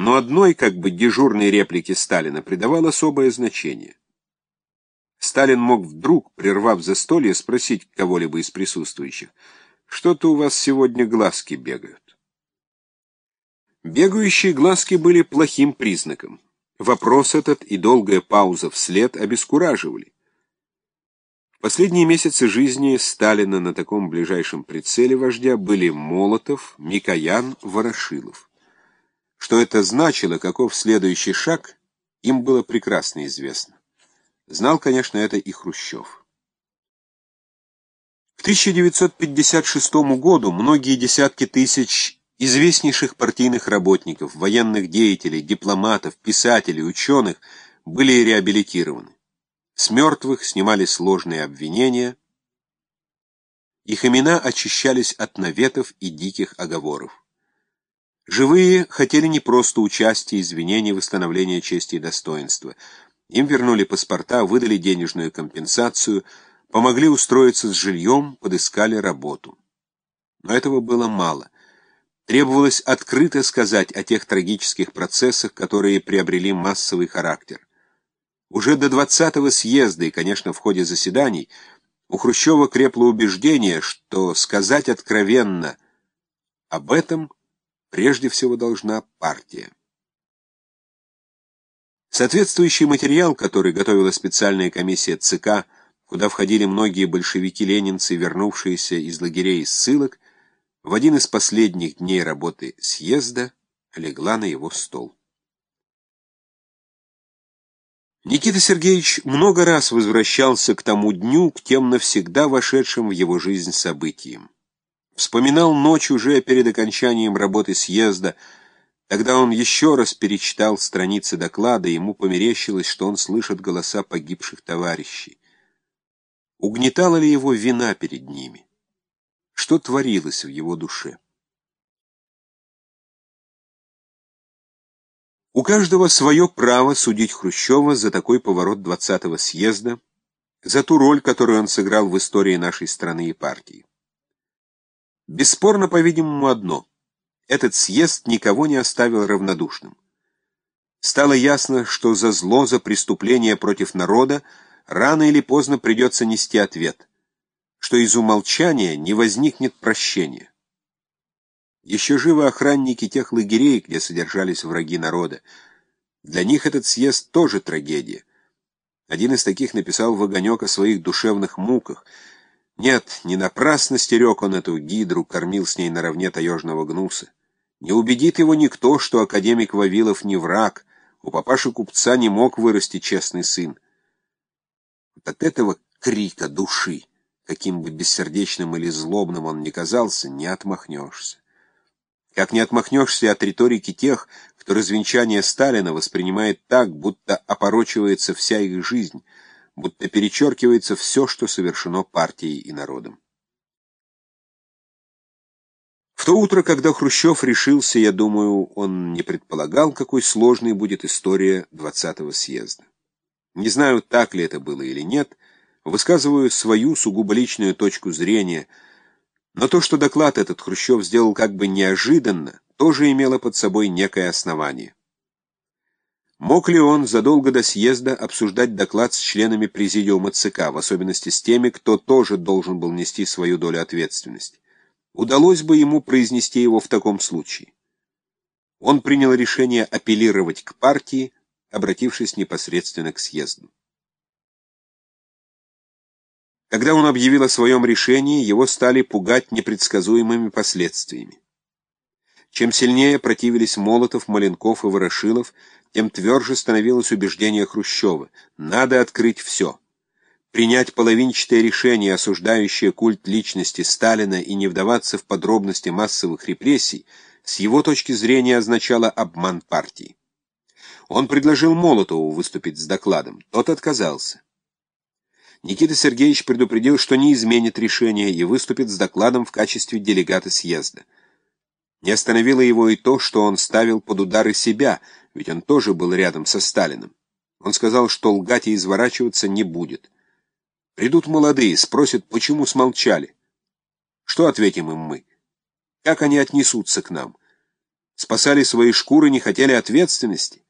но одной как бы дежурной реплике Сталина придавал особое значение. Сталин мог вдруг, прервав застолье, спросить кого-либо из присутствующих, «Что-то у вас сегодня глазки бегают». Бегающие глазки были плохим признаком. Вопрос этот и долгая пауза вслед обескураживали. В последние месяцы жизни Сталина на таком ближайшем прицеле вождя были Молотов, Микоян, Ворошилов. Что это значило, каков следующий шаг, им было прекрасно известно. Знал, конечно, это и Хрущев. К 1956 году многие десятки тысяч известнейших партийных работников, военных деятелей, дипломатов, писателей, ученых были реабилитированы. С мертвых снимали сложные обвинения. Их имена очищались от наветов и диких оговоров. Живые хотели не просто участия, извинений, восстановления чести и достоинства. Им вернули паспорта, выдали денежную компенсацию, помогли устроиться с жильем, подыскали работу. Но этого было мало. Требовалось открыто сказать о тех трагических процессах, которые приобрели массовый характер. Уже до 20-го съезда и, конечно, в ходе заседаний у Хрущева крепло убеждение, что сказать откровенно об этом прежде всего должна партия. Соответствующий материал, который готовила специальная комиссия ЦК, куда входили многие большевики-ленинцы, вернувшиеся из лагерей и ссылок, в один из последних дней работы съезда легла на его стол. Никита Сергеевич много раз возвращался к тому дню, к тем навсегда вошедшим в его жизнь событиям. Вспоминал ночь уже перед окончанием работы съезда, Тогда он еще раз перечитал страницы доклада, ему померещилось, что он слышит голоса погибших товарищей. Угнетала ли его вина перед ними? что творилось в его душе. У каждого свое право судить Хрущева за такой поворот 20-го съезда, за ту роль, которую он сыграл в истории нашей страны и партии. Бесспорно, по-видимому, одно. Этот съезд никого не оставил равнодушным. Стало ясно, что за зло, за преступление против народа рано или поздно придется нести ответ что из умолчания не возникнет прощения. Еще живы охранники тех лагерей, где содержались враги народа. Для них этот съезд тоже трагедия. Один из таких написал в огонек о своих душевных муках. Нет, не напрасно стерег он эту гидру, кормил с ней наравне таежного гнуса. Не убедит его никто, что академик Вавилов не враг, у папаши-купца не мог вырасти честный сын. Вот от этого крика души каким бы бессердечным или злобным он ни казался, не отмахнешься. Как не отмахнешься от риторики тех, кто развенчание Сталина воспринимает так, будто опорочивается вся их жизнь, будто перечеркивается все, что совершено партией и народом. В то утро, когда Хрущев решился, я думаю, он не предполагал, какой сложной будет история 20-го съезда. Не знаю, так ли это было или нет, Высказываю свою сугубо личную точку зрения, но то, что доклад этот Хрущев сделал как бы неожиданно, тоже имело под собой некое основание. Мог ли он задолго до съезда обсуждать доклад с членами президиума ЦК, в особенности с теми, кто тоже должен был нести свою долю ответственности? Удалось бы ему произнести его в таком случае? Он принял решение апеллировать к партии, обратившись непосредственно к съезду. Когда он объявил о своем решении, его стали пугать непредсказуемыми последствиями. Чем сильнее противились Молотов, Маленков и Ворошилов, тем тверже становилось убеждение Хрущева – надо открыть все. Принять половинчатое решение, осуждающее культ личности Сталина и не вдаваться в подробности массовых репрессий, с его точки зрения означало обман партии. Он предложил Молотову выступить с докладом, тот отказался. Никита Сергеевич предупредил, что не изменит решение и выступит с докладом в качестве делегата съезда. Не остановило его и то, что он ставил под удары себя, ведь он тоже был рядом со Сталиным. Он сказал, что лгать и изворачиваться не будет. Придут молодые, спросят, почему смолчали. Что ответим им мы? Как они отнесутся к нам? спасали свои шкуры, не хотели ответственности.